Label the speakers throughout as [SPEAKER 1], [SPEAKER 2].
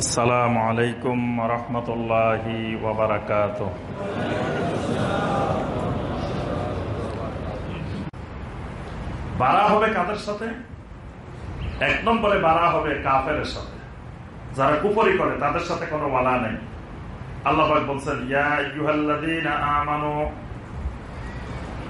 [SPEAKER 1] আসসালামু আলাইকুম রহমতুল্লাহি ওবরাকাত হবে কাদের সাথে? এক নম্বরে বাড়া হবে কাফের সাথে। যারা কুপরি করে, তাদের সাথে কোনো ওয়ালা নেই। আল্লাহ বলছেন, ইয়া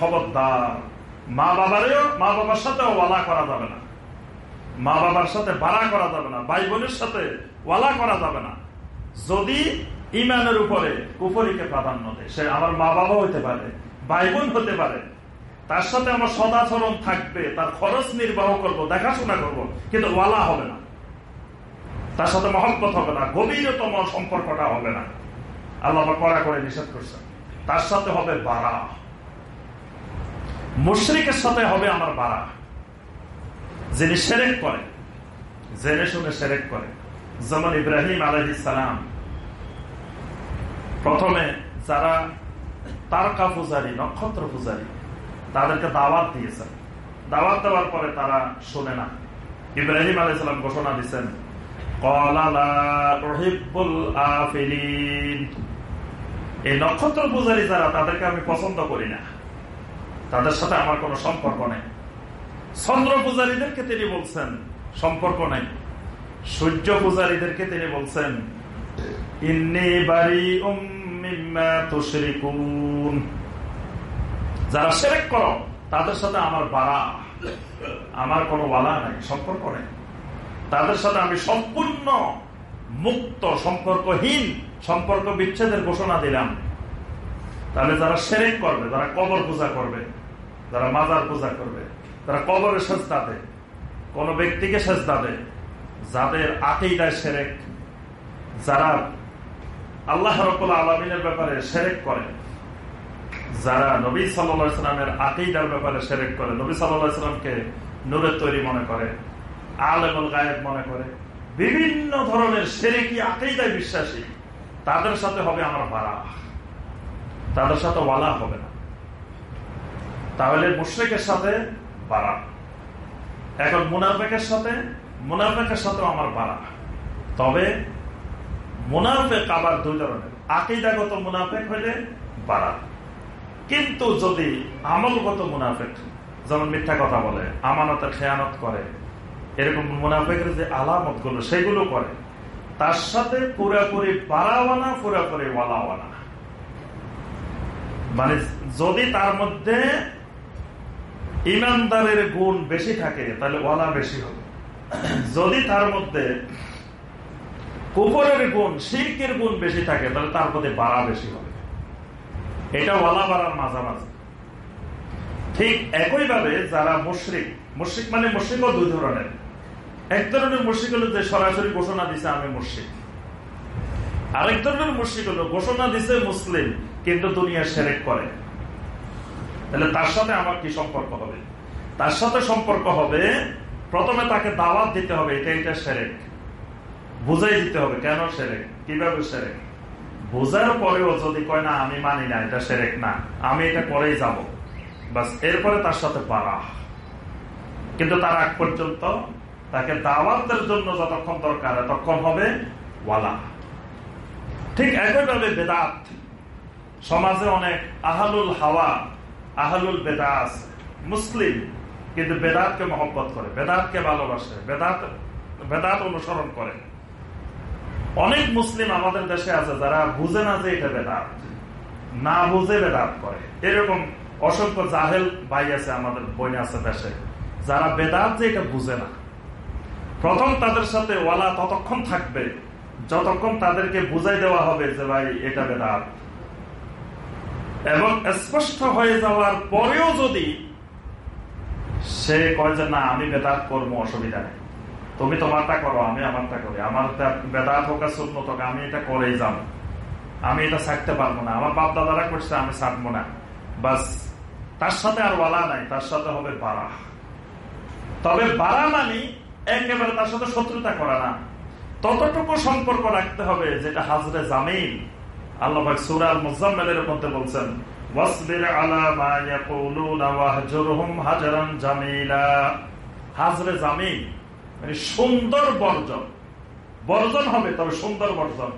[SPEAKER 1] খবরদার। মা বাবারেও, মা বাবার সাথে ওয়ালা করা যাবে না। মা বাবার সাথে বাড়া করা যাবে না, ভাই বোনের সাথে ওয়ালা করা যাবে না। যদি ইমানের উপরে কুফরিকে প্রাধান্য দেয়, সে আমার মা বাবা হইতে পারে, ভাই বোন হতে পারে। তার সাথে আমার সদাচরণ থাকবে, তার খরচ নির্বাহ করব, দেখাশোনা করব, কিন্তু ওয়ালা হবে না। তার সাথে মহব্বত হবে না, গভীরতম সম্পর্কটা হবে না। আল্লাহ কড়া করে নিষেধ করছেন। তার সাথে হবে বাড়া মুশ্রিকের সাথে হবে আমার বাড়া যিনি সেরেক করে, জেনে শুনে সেরেক করে। যেমন ইব্রাহিম আলহ সালাম। প্রথমে যারা তারকা পূজারী, নক্ষত্র পূজারী, তাদেরকে দাওয়াত দিয়েছেন। দাওয়াত দেওয়ার পরে তারা শোনে না। ইব্রাহিম আলহ সালাম ঘোষণা দিচ্ছেন কলালা রহিবুল আফিলিন। এই নক্ষত্র পূজারী যারা, তাদেরকে আমি পছন্দ করি না। তাদের সাথে আমার কোনো সম্পর্ক নেই। চন্দ্র পূজারীদেরকে তিনি বলছেন, সম্পর্ক নেই। সূর্য পূজারীদেরকে তিনি বলছেন যারা সেরেক করো, তাদের সাথে আমার বাড়া, আমার কোনো বালা নাই, সম্পর্ক নেই। তাদের সাথে আমি সম্পূর্ণ মুক্ত, সম্পর্কহীন, সম্পর্ক বিচ্ছেদের ঘোষণা দিলাম। তাহলে যারা সেরেক করবে, যারা কবর পূজা করবে, যারা মাজার পূজা করবে তারা কবরের সেজদা দেয়, কোন ব্যক্তিকে সেজদা দেয়, যাদের আকেইদায় সেরেক, যারা আল্লাহ রকুল আলমিনের ব্যাপারে সেরেক করে, যারা নবী সাল্লা সাল্লামের আকেইদার ব্যাপারে সেরেক করে, নবী সাল্লামকে নূরের তৈরি মনে করে, আলেমুল গায়েব মনে করে বিভিন্ন ধরনের সেরেকি আকেইদায় বিশ্বাসী, তাদের সাথে হবে আমার ভাড়া তাদের সাথে ওয়ালা হবে না। তাহলে মুশ্রিকের সাথে বাড়া এখন মুনাফেকের সাথে, মুনাফেকের সাথেও আমার বাড়া তবে মুনাফেক আবার দুই ধরনের। আকিদাগত মুনাফেক হইলে বাড়া কিন্তু যদি আমলগত মুনাফেক, যেমন মিথ্যা কথা বলে, আমানতের খেয়ানত করে এরকম মুনাফেকের যে আলামতগুলো সেগুলো করে। তার সাথে পুরাপুরি বাড়াওয়ানা পুরাপুরি ওয়ালাওয়ানা। মানে যদি তার মধ্যে ইমানদারের গুণ বেশি থাকে, তাহলে ওয়ালা বেশি হবে। যদি তার মধ্যে কুপরের গুণ শিল্কের গুণ বেশি থাকে, তাহলে তার মধ্যে বাড়া বেশি হবে। এটা ওয়ালা বাড়ার মাঝামাঝি। ঠিক একইভাবে যারা মুশ্রিক মুশ্রিক মানে মুশ্রিকও দুই ধরনের। এক ধরনের মুশ্রিক হলো যে সরাসরি ঘোষণা দিছে, আমি মুশ্রিক। আরেক ধরনের মুশ্রিক হলো, ঘোষণা দিছে মুসলিম, কিন্তু দুনিয়া সেরেক করে। তাহলে তার সাথে আমার কি সম্পর্ক হবে? তার সাথে সম্পর্ক হবে, প্রথমে তাকে দাওয়াত দিতে হবে, এটা এটা সেরেক। বুঝাই দিতে হবে, কেন সেরেক? কীভাবে সেরেক? বোঝার পরেও যদি কয়, না, আমি মানি না, এটা সেরেক না, আমি এটা করেই যাব। বাস, এরপরে তার সাথে পারা কিন্তু তার আগ পর্যন্ত তাকে দাওয়াতের জন্য যতক্ষণ দরকার তখন হবে ওয়ালা। ঠিক একইভাবে বেদাত। সমাজে অনেক আহালুল হাওয়া, আহালুল বেদা আছে মুসলিম, কিন্তু বেদাতকে মহব্বত করে, বেদাতকে ভালোবাসে, বেদাত বেদাত অনুসরণ করে। অনেক মুসলিম আমাদের দেশে আছে যারা বুঝে না যে এটা বেদাত, না বুঝে বেদাত করে। এরকম অসংখ্য জাহেল ভাই আছে আমাদের বই আছে দেশে, যারা বেদাত যে এটা বুঝে না। প্রথম তাদের সাথে ওয়ালা ততক্ষণ থাকবে, যতক্ষণ তাদেরকে বুঝাই দেওয়া হবে যে ভাই এটা বেদাত। এবং স্পষ্ট হয়ে যাওয়ার পরেও যদি সে কয় যে না, আমি বেদাত করব, অসুবিধা নেই। তুমি তোমারটা করো, আমি আমারটা করি। আমার বেদাত হোক শূন্য হোক, আমি এটা করেই যাব। আমি এটা ছাড়তে পারব না। আমার বাপ দাদারা করছে, আমি ছাড়বো না। বাস, তার সাথে আর ওয়ালা নাই, তার সাথে হবে বাড়া তবে বাড়া মানি একেবারে তার সাথে শত্রুতা করা না। ততটুকু সম্পর্ক রাখতে হবে যেটা হাজরে জামিন আল্লাহ সুরাল মুজাম্মেলের মধ্যে বলছেন মানে সুন্দর বর্জন। বর্জন হবে, তবে সুন্দর বর্জন।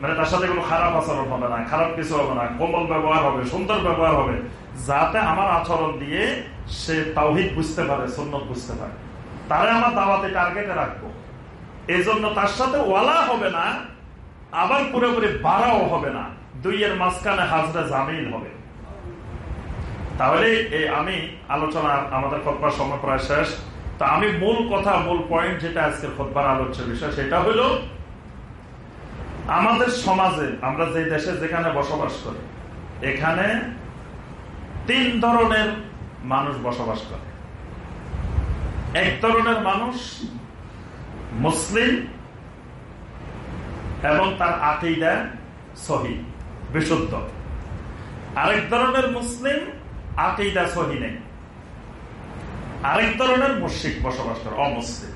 [SPEAKER 1] মানে তার সাথে কোনো খারাপ আচরণ না, খারাপ কিছু হবে না, কোমল ব্যবহার হবে, সুন্দর ব্যবহার হবে। যাতে আমার আচরণ দিয়ে সে তাওহিদ বুঝতে পারে, সুন্নত বুঝতে পারে। তারে আমার দাওয়াতে টার্গেটে রাখব। এই জন্য তার সাথে ওয়ালা হবে না, আবার পুরোপুরি বাড়াও হবে না। দুইয়ের মাঝখানে হাজরা জামিন হবে। তাহলে এই আমি আলোচনা আমাদের খোদবার সময় প্রায় শেষ। তা আমি মূল কথা, মূল পয়েন্ট যেটা আজকের খোদবার আলোচ্য বিষয়, সেটা হলো আমাদের সমাজে আমরা যে দেশে, যেখানে বসবাস করি, এখানে তিন ধরনের মানুষ বসবাস করে। এক ধরনের মানুষ, মুসলিম, এবং তার আকিদা সহি, বিশুদ্ধ। আরেক ধরনের মুসলিম, আকিদা সহি নেই। আরেক ধরনের মুশিক বসবাস করে, অমুসলিম।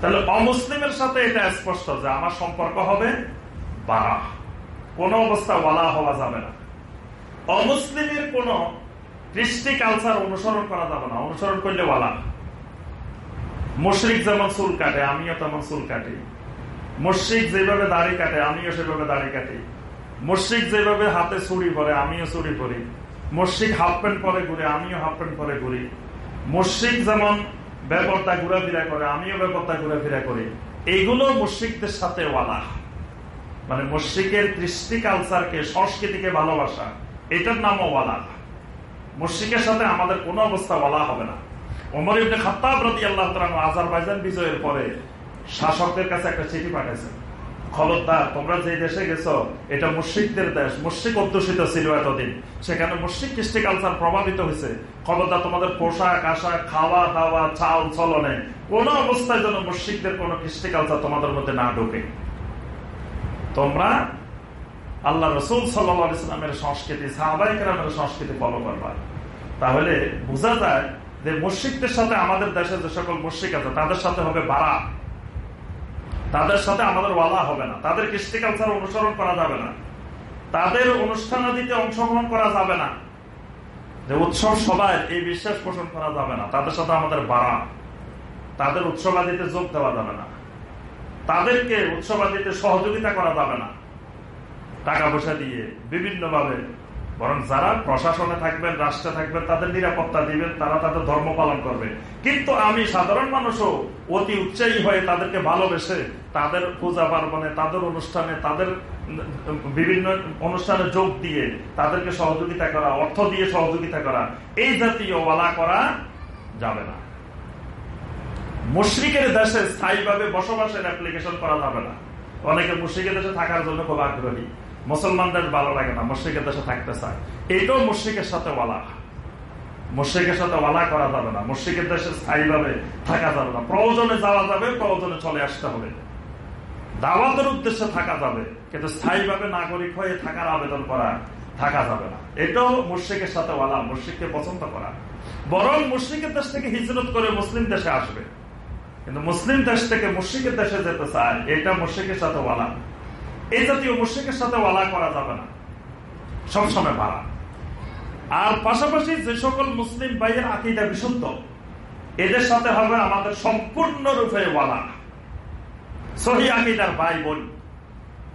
[SPEAKER 1] তাহলে অমুসলিমের সাথে এটা স্পষ্ট যে আমার সম্পর্ক হবে বাড়া কোন অবস্থা ওয়ালা হওয়া যাবে না। অমুসলিমের কোন কৃষ্টি কালচার অনুসরণ করা যাবে না। অনুসরণ করলে ওয়ালা। মুশ্রিক যেমন চুল কাটে, আমিও তেমন চুল কাটি। মুশ্রিক যেভাবে দাড়ি কাটে, আমিও সেভাবে দাড়ি কাটি। মুশ্রিক যেভাবে হাতে চুরি পরে, আমিও চুরি পরি। মুশ্রিক হাফ প্যান্ট পরে ঘুরে, আমিও হাফ প্যান্ট পরে ঘুরি। মুশ্রিক যেমন ব্যাপারটা ঘুরাফিরা করে, আমিও ব্যাপারটা ঘুরাফিরা করি। এইগুলো মুশ্রিকদের সাথে ওয়ালা। মানে মুশ্রিকের কৃষ্টি কালচারকে সংস্কৃতিকে ভালোবাসা, এটার নামও ওয়ালা। মুশ্রিকের সাথে আমাদের কোনো অবস্থা ওয়ালা হবে না। বিজয়ের পরে শাসকদের কাছে একটা চিঠি পাঠাইছেন। খবরদার, তোমরা যে দেশে গেছো, এটা দেশ অধ্যুষিত ছিল এতদিন। সেখানে কৃষ্টি কালচার প্রভাবিত হয়েছে। খবরদার, তোমাদের পোশাক, আশাক, খাওয়া, দাওয়া, চাল চলনে কোন অবস্থায় যেন মুশ্রিকদের কোন কৃষ্টি কালচার তোমাদের মধ্যে না ঢোকে। তোমরা আল্লাহ রসুল সাল্লামের সংস্কৃতি সাহাবাইকেরামের সংস্কৃতি ফলো করবা। তাহলে বোঝা যায় যে মসজিদদের সাথে আমাদের দেশে যে সকল মুশ্রিক আছে, তাদের সাথে হবে বাড়া তাদের সাথে আমাদের ওয়ালা হবে না। তাদের কৃষ্টি কালচার অনুসরণ করা যাবে না। তাদের অনুষ্ঠানাদিতে অংশগ্রহণ করা যাবে না। যে উৎসব সবাই এই বিশ্বাস পোষণ করা যাবে না। তাদের সাথে আমাদের বাড়া তাদের উৎসবাদিতে যোগ দেওয়া যাবে না। তাদেরকে উৎসবাদিতে সহযোগিতা করা যাবে না। টাকা পয়সা দিয়ে বিভিন্ন ভাবে বরং যারা প্রশাসনে থাকবেন, রাষ্ট্রে থাকবেন, তাদের নিরাপত্তা দিবেন, তারা তাদের ধর্ম পালন করবে। কিন্তু আমি সাধারণ মানুষও অতি উৎসাহী হয়ে তাদেরকে ভালোবেসে তাদের পূজা পার্বণে, তাদের অনুষ্ঠানে, তাদের বিভিন্ন অনুষ্ঠানে যোগ দিয়ে তাদেরকে সহযোগিতা করা, অর্থ দিয়ে সহযোগিতা করা, এই জাতীয় ওয়ালা করা যাবে না। মুশ্রিকের দেশে স্থায়ীভাবে বসবাসের অ্যাপ্লিকেশন করা যাবে না। অনেকে মুশ্রিকের দেশে থাকার জন্য খুব আগ্রহী। মুসলমানদের ভালো লাগে না, মুশ্রিকের দেশে থাকতে চায়। এটাও মুশ্রিকের সাথে ওয়ালা। মুশ্রিকের সাথে ওয়ালা করা যাবে না। মুশ্রিকের দেশে স্থায়ীভাবে থাকা যাবে না। প্রয়োজনে যাওয়া যাবে, প্রয়োজনে চলে আসতে হবে। দাওয়াতের উদ্দেশ্যে থাকা যাবে, কিন্তু স্থায়ীভাবে নাগরিক হয়ে থাকার আবেদন করা থাকা যাবে না। এটাও মুশ্রিকের সাথে ওয়ালা, মুশ্রিককে পছন্দ করা। বরং মুশ্রিকের দেশ থেকে হিজরত করে মুসলিম দেশে আসবে। কিন্তু মুসলিম দেশ থেকে মুশ্রিকের দেশে যেতে চায়, এটা মুশ্রিকের সাথে ওয়ালা। এই জাতীয় মুশ্রিকের সাথে ওয়ালা করা যাবে না। সবসময় বাড়া। আর পাশাপাশি যে সকল মুসলিম ভাইয়ের আকিদা বিশুদ্ধ, এদের সাথে হবে আমাদের সম্পূর্ণরূপে ওয়ালা। সহি আকিদার ভাই বোন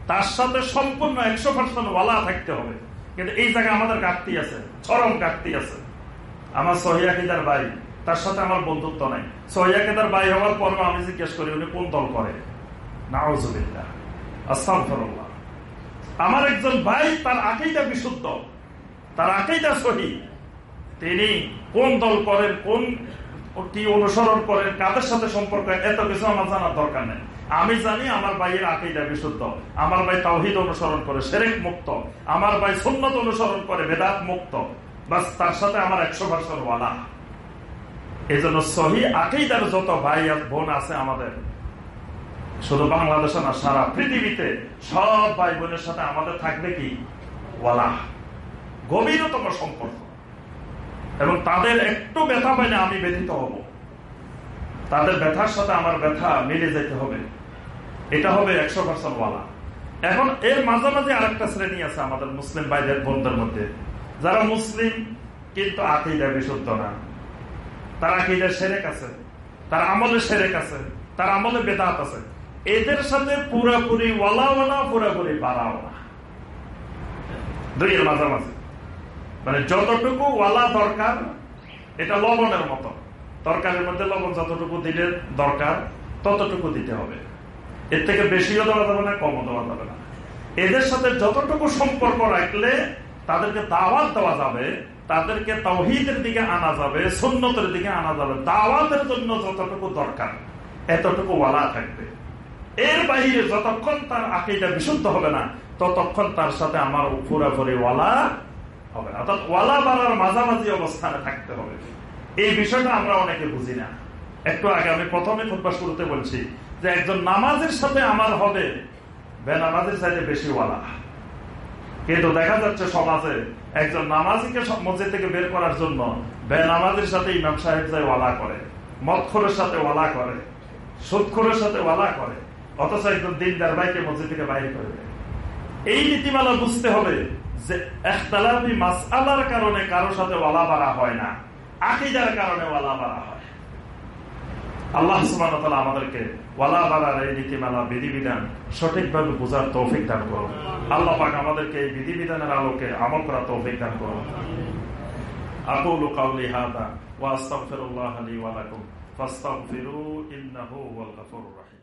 [SPEAKER 1] তার সাথে সম্পূর্ণ একশো পার্সেন্ট ওয়ালা থাকতে হবে। কিন্তু এই জায়গায় আমাদের ঘাটতি আছে, চরম ঘাটতি আছে। আমার সহি আকিদার ভাই, তার সাথে আমার বন্ধুত্ব নাই। সহি আকিদার ভাই হওয়ার পর আমি জিজ্ঞেস করি, উনি কোন দল করে? নাউজুবিল্লাহ। আমার একজন ভাই তার আকিদা বিশুদ্ধ, তার আকিদা সহি। তিনি কোন দল করেন কোন কি অনুসরণ করেন কাদের সাথে সম্পর্ক, এত কিছু আমার জানার দরকার নেই। আমি জানি আমার ভাইয়ের আকিদা বিশুদ্ধ। আমার ভাই তাওহিদ অনুসরণ করে সেরেক মুক্ত। আমার ভাই সুন্নত অনুসরণ করে, বেদাত মুক্ত। বাস তার সাথে আমার একশো পার্সেন্ট ওয়ালা এই জন্য সহি আকেইদার যত ভাই বোন আছে আমাদের শুধু বাংলাদেশে না, সারা পৃথিবীতে সব ভাই বোনের সাথে আমাদের থাকবে কি? ওয়ালা, গভীরতম সম্পর্ক। এবং তাদের একটু ব্যথা পাইলে আমি ব্যথিত হব। তাদের ব্যথার সাথে আমার ব্যথা মিলে যেতে হবে। এটা হবে একশো পার্সেন্ট ওয়ালা। এখন এর মাঝামাঝি আরেকটা শ্রেণি আছে আমাদের মুসলিম ভাইদের, বোনদের মধ্যে। যারা মুসলিম, কিন্তু আকিদা বিশুদ্ধ না। তারা আকিদার সেরেক আছে। তার আমলে সেরেক আছে। তার আমলে বেদাত আছে। এদের সাথে পুরাপুরি ওয়ালাও না পুরোপুরি বাড়াও না দুইয়ের মাঝামাঝি। মানে যতটুকু ওয়ালা দরকার, এটা লবণের মতো। তরকারির মধ্যে লবণ যতটুকু দিলে দরকার, ততটুকু দিতে হবে। এর থেকে বেশিও দেওয়া যাবে না, কমও দেওয়া যাবে না। এদের সাথে যতটুকু সম্পর্ক রাখলে তাদেরকে দাওয়াত দেওয়া যাবে, তাদেরকে তৌহিদের দিকে আনা যাবে, সুন্নতের দিকে আনা যাবে। দাওয়াতের জন্য যতটুকু দরকার, এতটুকু ওয়ালা থাকবে। এর বাইরে যতক্ষণ তার আকিটা বিশুদ্ধ হবে না, ততক্ষণ তার সাথে আমার পুরাপুরি ওয়ালা হবে না। অর্থাৎ ওয়ালা বাড়ার মাঝামাঝি অবস্থানে থাকতে হবে। এই বিষয়টা আমরা অনেকে বুঝি না। একটু আগে আমি প্রথমে খুব শুরুতে বলছি যে একজন নামাজের সাথে আমার হবে, বেনামাজের চাইতে বেশি ওয়ালা। কিন্তু দেখা যাচ্ছে সমাজে একজন নামাজিকে মসজিদ থেকে বের করার জন্য বেনামাজের সাথে ইমাম সাহেব যায় ওয়ালা করে মৎখরের সাথে ওয়ালা করে সুৎখরের সাথে ওয়ালা করে। অথচ একজন দিনদার ভাইকে মসজিদ থেকে বাইরে করবে এই নীতিমালা বুঝতে হবে যে একতলাফি মাস আল্লাহর কারণে কারো সাথে ওয়ালা বাড়া হয় না আকিদার কারণে ওয়ালা বাড়া হয় আল্লাহ সুবান আমাদেরকে ওয়ালা বাড়ার এই নীতিমালা বিধিবিধান সঠিকভাবে বোঝার তৌফিক দান করুন আল্লাহ পাক আমাদেরকে এই বিধিবিধানের আলোকে আমল করা তৌফিক দান করুন أقول قولي هذا وأستغفر الله لي ولكم فاستغفروا إنه هو الغفور الرحيم